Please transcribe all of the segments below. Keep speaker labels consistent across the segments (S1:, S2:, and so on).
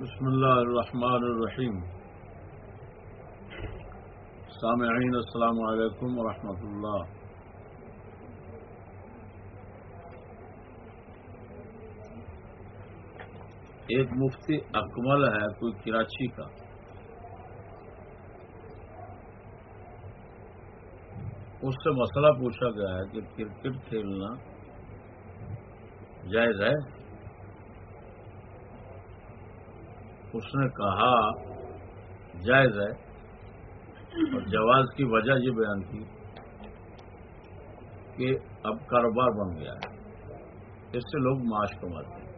S1: بسم اللہ الرحمن الرحیم۔ سامعین، السلام علیکم ورحمۃ اللہ۔ ایک مفتی اکمل ہے کوئی کراچی کا۔ اس سے مسئلہ پوچھا گیا ہے کہ کرکٹ کھیلنا جائز ہے؟ اس نے کہا، جائز ہے. اور جواز کی وجہ یہ بیان کی کہ اب کاروبار بن گیا ہے۔ اس سے لوگ معاش کماتے ہیں۔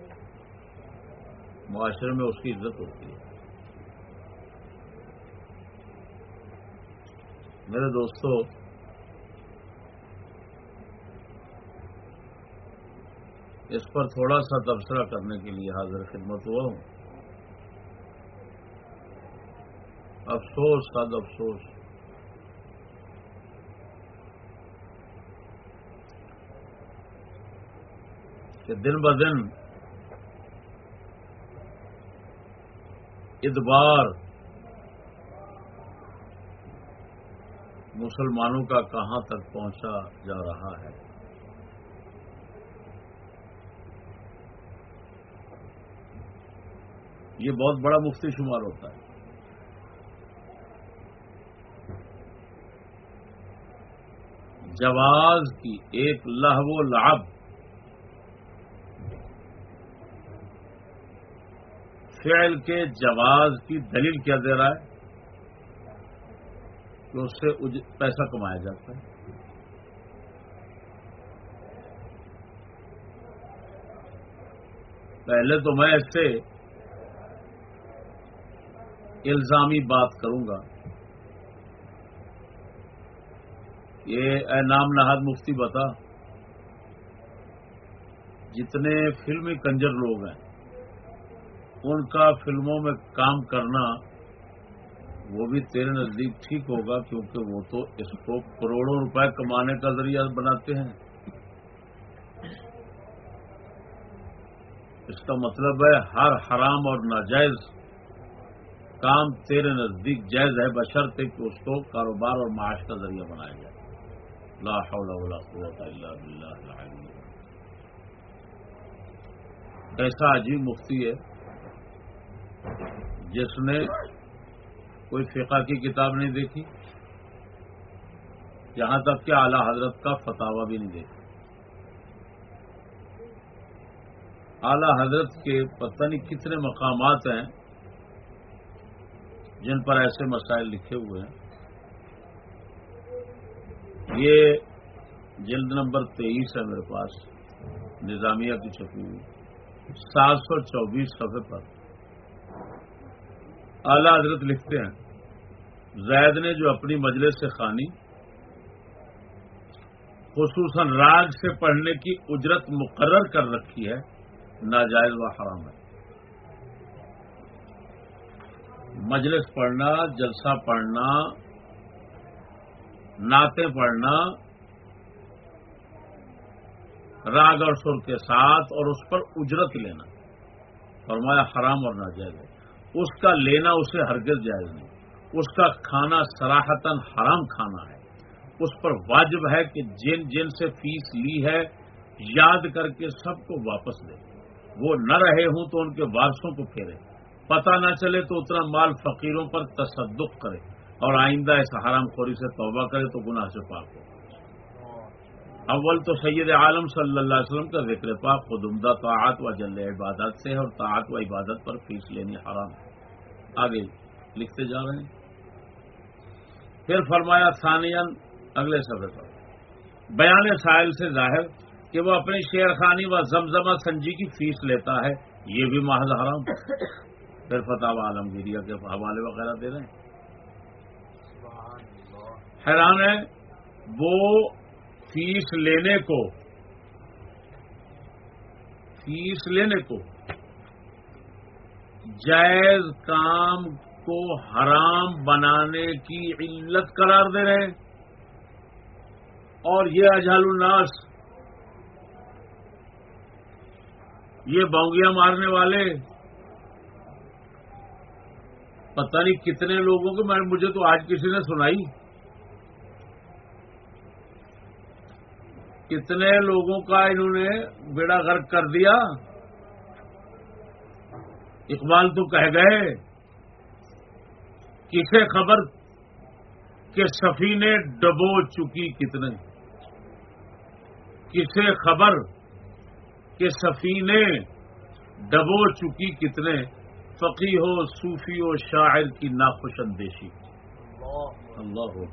S1: معاشرے میں اس کی عزت ہوتی ہے۔ میرے دوستوں اس پر تھوڑا سا تبصرہ کرنے کے لیے حاضر خدمت ہوا ہوں۔ افسوس صد افسوس۔ کہ دن ب دن ادبار مسلمانوں کا کہاں تک پہنچا جا رہا ہے۔ یہ بہت بڑا مفتی شمار ہوتا ہے۔ جواز کی ایک لہو لعب۔ فعل کے جواز کی دلیل کیا دے رہا ہے؟ کہ اس سے پیسہ کمایا جاتا ہے۔ پہلے تو میں اس سے الزامی بات کروں گا۔ یہ اے نام نہاد مفتی بتا، جتنے فلمی کنجر لوگ ہیں، ان کا فلموں میں کام کرنا وہ بھی تیرے نزدیک ٹھیک ہوگا، کیونکہ وہ تو اس کو کروڑوں روپے کمانے کا ذریعہ بناتے ہیں۔ اس کا مطلب ہے ہر حرام اور ناجائز کام تیرے نزدیک جائز ہے بشرط کہ اس کو کاروبار اور معاش کا ذریعہ بنایا جائے۔ لا حول ولا قوت الا باللہ العلی ایسا عجیب مفتی ہے جس نے کوئی فقہ کی کتاب نہیں دیکھی، یہاں تک کہ اعلی حضرت کا فتوا بھی نہیں دیکھا۔ اعلی حضرت کے پتہ نہیں کتنے مقامات ہیں جن پر ایسے مسائل لکھے ہوئے ہیں۔ یہ جلد نمبر تیئیس ہے میرے پاس، نظامیہ کی چھپی ہوئی۔ سات سو چوبیس صفحے پر۔ اعلی حضرت لکھتے ہیں، زید نے جو اپنی مجلس سے خانی، خصوصاً راگ سے پڑھنے کی اجرت مقرر کر رکھی ہے، ناجائز و حرام ہے۔ مجلس پڑھنا، جلسہ پڑھنا نعتیں پڑھنا، راگ اور سر کے ساتھ اور اس پر اجرت لینا۔ فرمایا حرام اور ناجائز ہے۔ اس کا لینا اسے ہرگز جائز نہیں۔ اس کا کھانا سراہتن حرام کھانا ہے۔ اس پر واجب ہے کہ جن جن سے فیس لی ہے، یاد کر کے سب کو واپس دے۔ وہ نہ رہے ہوں تو ان کے وارسوں کو پھیرے۔ پتہ نہ چلے تو اتنا مال فقیروں پر تصدق کرے۔ اور آئندہ اس حرام خوری سے توبہ کرے تو گناہ سے پاک ہو۔ اول تو سید عالم صلی اللہ علیہ وسلم کا ذکر پاک، خود عمدہ طاعت و جل عبادت سے اور طاعت و عبادت پر فیس لینی حرام ہے۔ آگے لکھتے جا رہے ہیں۔ پھر فرمایا ثانین اگلے سفر پر۔ بیان سائل سے ظاہر کہ وہ اپنی شیر خانی و زمزمہ سنجی کی فیس لیتا ہے، یہ بھی محض حرام۔ پھر فتح عالمگیریا کے حوالے وغیرہ دے رہے ہیں۔ حیران ہے، وہ فیس لینے کو، فیس لینے کو جائز کام کو حرام بنانے کی علت قرار دے رہے ہیں۔ اور یہ اجال الناس، یہ بونگیاں مارنے والے، پتہ نہیں کتنے لوگوں کو میں، مجھے تو آج کسی نے سنائی۔ کتنے لوگوں کا انہوں نے بیڑا غرق کر دیا؟ اقبال تو کہہ گئے کسے خبر کہ سفینے ڈبو چکی کتنے؟ کسے خبر کہ سفینے ڈبو چکی کتنے؟ فقی ہو صوفی ہو شاعر کی ناخوش اندیشی۔ اللہ ہو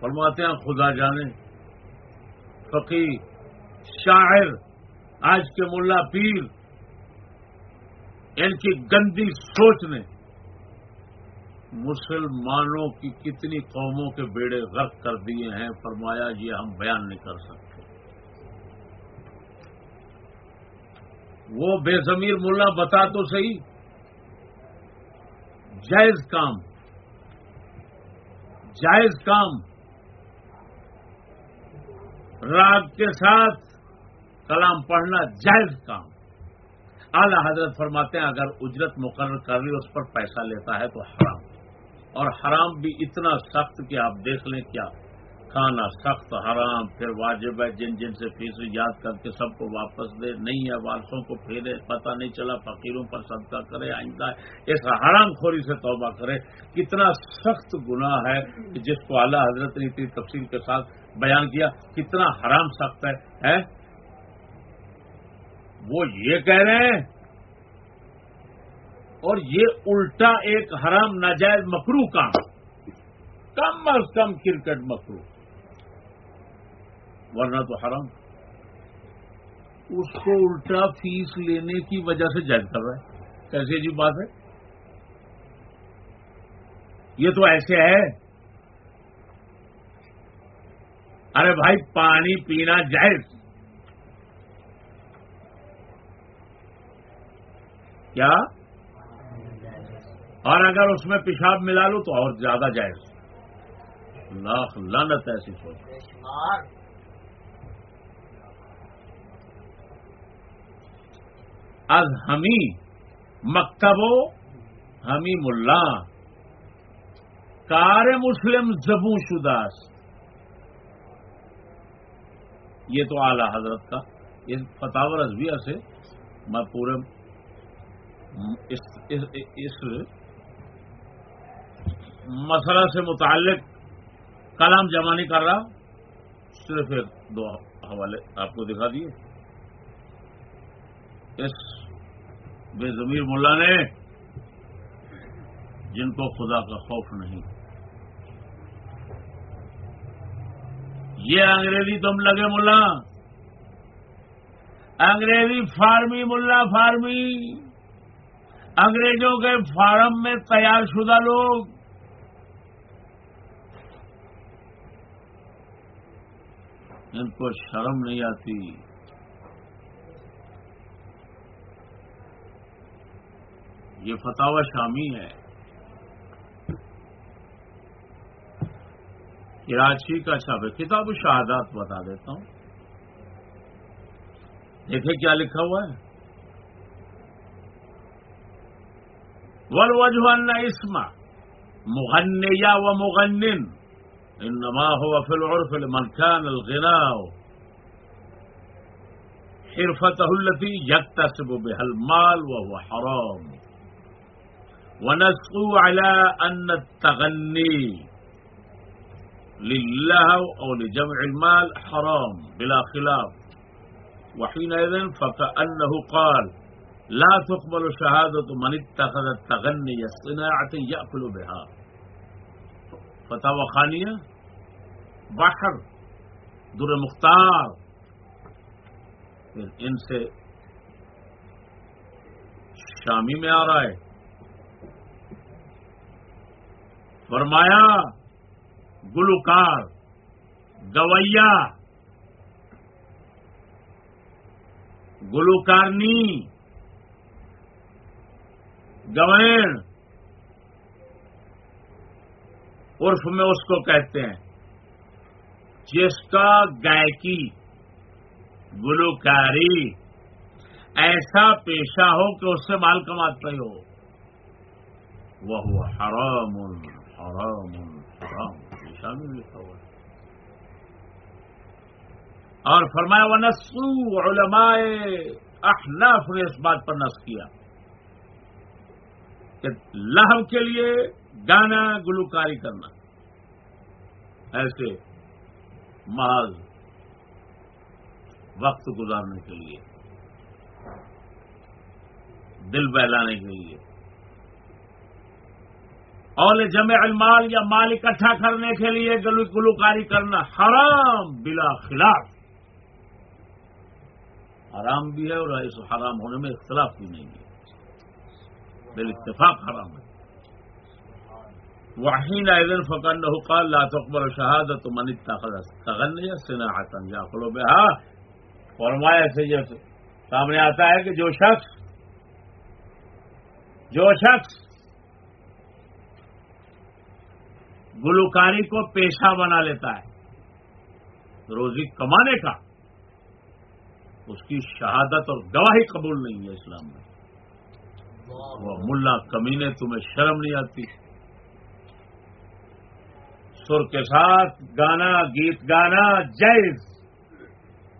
S1: فرماتے ہیں خدا جانے۔ فقی، شاعر، آج کے ملا پیر، ان کی گندی سوچ نے مسلمانوں کی کتنی قوموں کے بیڑے غرق کر دیے ہیں، فرمایا یہ ہم بیان نہیں کر سکتے۔ وہ بے ضمیر ملا بتا تو صحیح۔ جائز کام۔ جائز کام۔ راگ کے ساتھ کلام پڑھنا جائز کام۔ اعلی حضرت فرماتے ہیں، اگر اجرت مقرر کر لی، اس پر پیسہ لیتا ہے تو حرام۔ اور حرام بھی اتنا سخت کہ آپ دیکھ لیں کیا۔ کھانا سخت، حرام، پھر واجب ہے، جن جن سے فیس یاد کر کے سب کو واپس دے۔ نہیں ہے وارسوں کو پھیرے، پتہ نہیں چلا، فقیروں پر صدقہ کرے، آئندہ اس حرام خوری سے توبہ کرے۔ کتنا سخت گناہ ہے کہ جس کو اعلیٰ حضرت نے اتنی تفصیل کے ساتھ بیان کیا کتنا حرام سخت ہے وہ یہ کہہ رہے ہیں، اور یہ الٹا ایک حرام ناجائز مکرو کام، کم از کم کرکٹ مکرو ورنہ تو حرام۔ اس کو الٹا فیس لینے کی وجہ سے جائز کر رہا ہے۔ کیسی عجیب بات ہے؟ یہ تو ایسے ہے ارے بھائی، پانی پینا جائز۔ کیا؟ اور اگر اس میں پیشاب ملا لو تو اور زیادہ جائز۔ لاکھ لانت ایسی سوچ از ہمی مکتب ہمی ملا کار مسلم زبو شداس یہ تو اعلی حضرت کا۔ یہ فتح رضویہ سے میں پورے اس, اس, اس مسئلہ سے متعلق کلام جمع نہیں کر رہا۔ صرف ایک دو حوالے آپ کو دکھا دیے۔ اس بے ضمیر ملا نے جن کو خدا کا خوف نہیں۔ یہ انگریزی تم لگے ملا۔ انگریزی فارمی ملا فارمی۔ انگریزوں کے فارم میں تیار شدہ لوگ۔ ان کو شرم نہیں آتی۔ یہ فتح شامی ہے۔ کراچی کا چھپ ہے کتاب شہادات بتا دیتا ہوں دیکھیں کیا لکھا ہوا ہے ولوجوان اسما مغن یا و مغن ان نما ہو فل اور فل منکان الغنا حرفت الفی یک تصب حرام. وَنَسْقُوا على أن التغني لله أو لجمع المال حرام بلا خلاف. وحينئذ فكأنه قال لا تقبل شهادة من اتخذ التغني صناعة يأكل بها. فتح خانیہ بحر در مختار. ان سے شامی میں آ رہا ہے فرمایا گلوکار، گویا۔ گلوکارنی گوین عرف میں اس کو کہتے ہیں۔ جس کا گائکی گلوکاری۔ ایسا پیشہ ہو کہ اس سے مال کماتے ہو۔ وہ حرام حرام حرام۔ شامل لکھا ہوا ہے۔ اور فرمایا وہ نسو علماء احناف نے اس بات پر نس کیا کہ لہو کے لیے گانا گلوکاری کرنا، ایسے محض وقت گزارنے کے لیے، دل بہلانے کے لیے۔ اور جمع المال یا مال اکٹھا کرنے کے لیے گلوکاری کرنا حرام بلا خلاف۔ حرام بھی ہے اور اس حرام ہونے میں اختلاف بھی نہیں ہے۔ بال اتفاق حرام ہے۔ واہین ایدن فقن حقال لا تقبر شہادت من تغن سنا حتن یا بے ہاں فرمایا سے جیسے سامنے آتا ہے کہ جو شخص جو شخص گلوکاری کو پیشہ بنا لیتا ہے۔ روزی کمانے کا۔ اس کی شہادت اور گواہی قبول نہیں ہے اسلام میں۔ وہ ملا کمینے تمہیں شرم نہیں آتی۔ سر کے ساتھ گانا، گیت گانا، جائز۔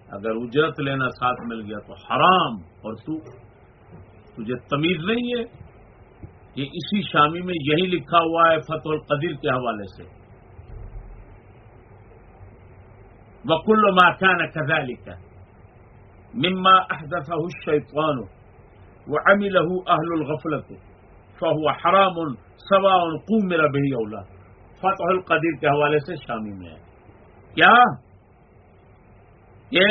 S1: اگر اجرت لینا ساتھ مل گیا تو حرام۔ اور تو، تجھے تمیز نہیں ہے۔ یہ اسی شامی میں یہی لکھا ہوا ہے فتح القدیر کے حوالے سے۔ وکل ماکان کزا لکھا مما احدثه الشيطان وعمله اهل الغفلة فهو حرام سواء قومر به اولا فتح القدیر کے حوالے سے شامی میں ہے۔ کیا؟ یہ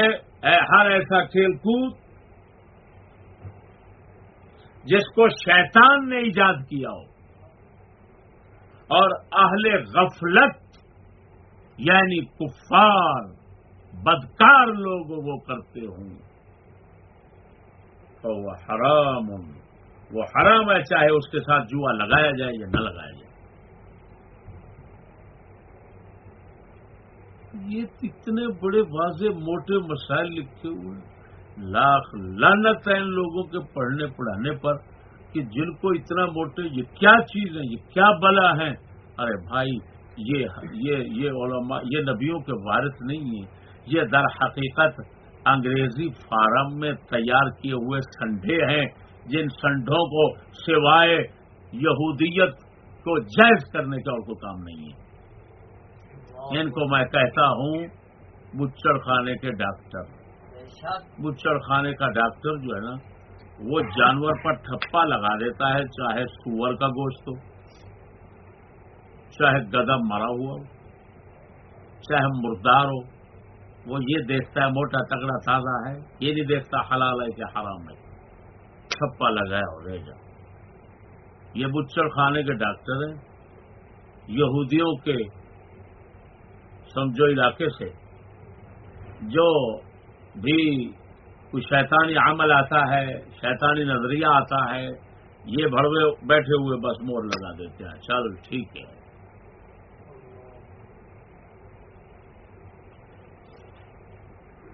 S1: ہر ایسا کھیل کود جس کو شیطان نے ایجاد کیا ہو۔ اور اہل غفلت یعنی کفار، بدکار لوگ وہ کرتے ہوں۔ تو وہ حرام وہ حرام ہے چاہے اس کے ساتھ جوا لگایا جائے یا نہ لگایا جائے۔ یہ اتنے بڑے واضح موٹے مسائل لکھے ہوئے ہیں۔ لاکھ لانت ہے ان لوگوں کے پڑھنے پڑھانے پر کہ جن کو اتنا موٹے یہ کیا چیز ہے یہ کیا بلا ہے ارے بھائی یہ یہ یہ علماء یہ نبیوں کے وارث نہیں ہیں۔ یہ در حقیقت انگریزی فارم میں تیار کیے ہوئے سنڈے ہیں جن سنڈوں کو سوائے یہودیت کو جائز کرنے کا اور کوئی کام نہیں ہے۔ ان کو میں کہتا ہوں بچڑ خانے کے ڈاکٹر۔ بچڑ خانے کا ڈاکٹر جو ہے نا، وہ جانور پر ٹھپا لگا دیتا ہے، چاہے سور کا گوشت ہو، چاہے گدا مرا ہوا ہو، چاہے مردار ہو، وہ یہ دیکھتا ہے، موٹا تگڑا تازہ ہے، یہ نہیں دیکھتا حلال ہے کہ حرام ہے۔ چھپا لگایا ہو رہ جا۔ یہ بچڑ خانے کے ڈاکٹر ہیں۔ یہودیوں کے سمجھو علاقے سے جو بھی کوئی شیطانی عمل آتا ہے، شیطانی نظریہ آتا ہے، یہ بڑوے بیٹھے ہوئے بس مور لگا دیتے ہیں۔ چل ٹھیک ہے۔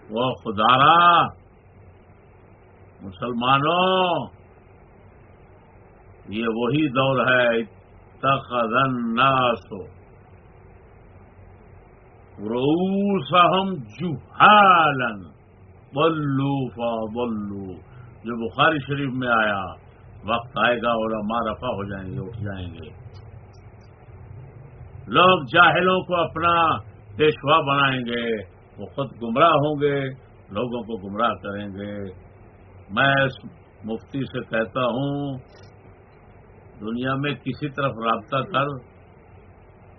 S1: وہ خدارا، مسلمانوں، یہ وہی دور ہے۔ تخن ناسو روسم جوہالن بلو فا بلو جو بخاری شریف میں آیا، وقت آئے گا اور رفع ہو جائیں گے، اٹھ جائیں گے۔ لوگ جاہلوں کو اپنا پیشوا بنائیں گے، وہ خود گمراہ ہوں گے، لوگوں کو گمراہ کریں گے۔ میں اس مفتی سے کہتا ہوں، دنیا میں کسی طرف رابطہ کر،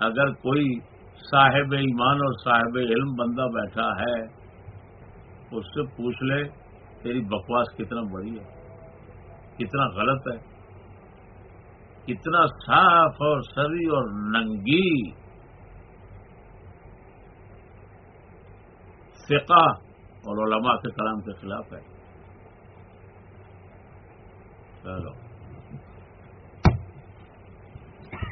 S1: اگر کوئی صاحب ایمان اور صاحب علم بندہ بیٹھا ہے اس سے پوچھ لے، تیری بکواس کتنا بڑی ہے، کتنا غلط ہے، کتنا صاف اور سری اور ننگی۔ فقہ اور علماء کے کلام کے خلاف ہے۔ چلو۔